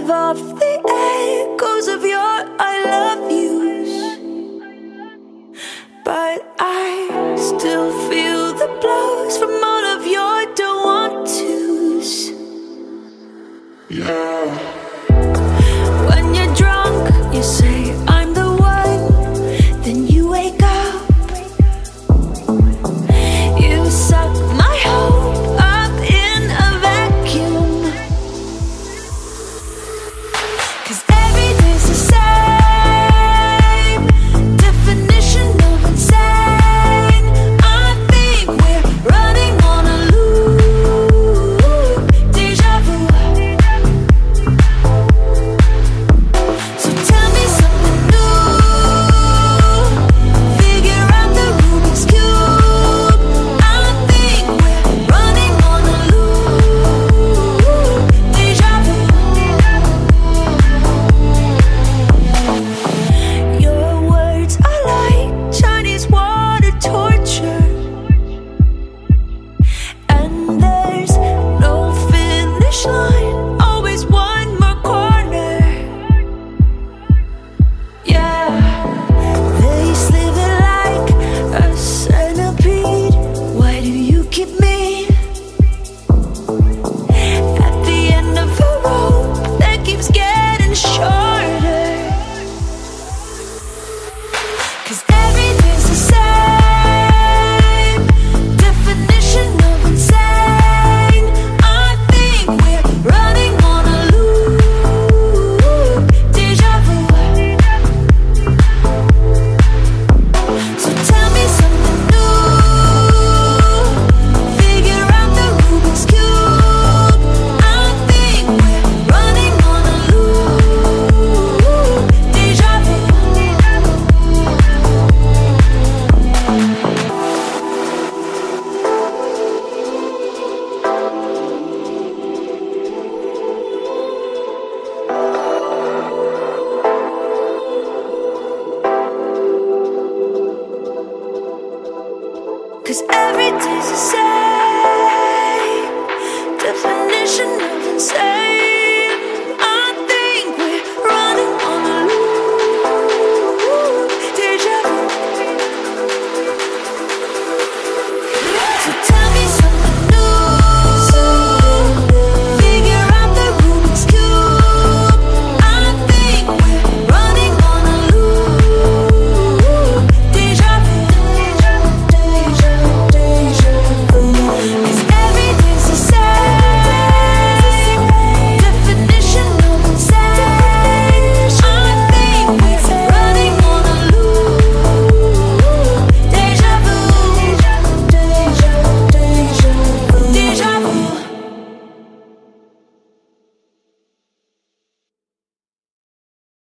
live off the echoes of your I love yous. But I still feel the blows from all of your don't want tos. Yeah. Cause every day's the same definition of insane.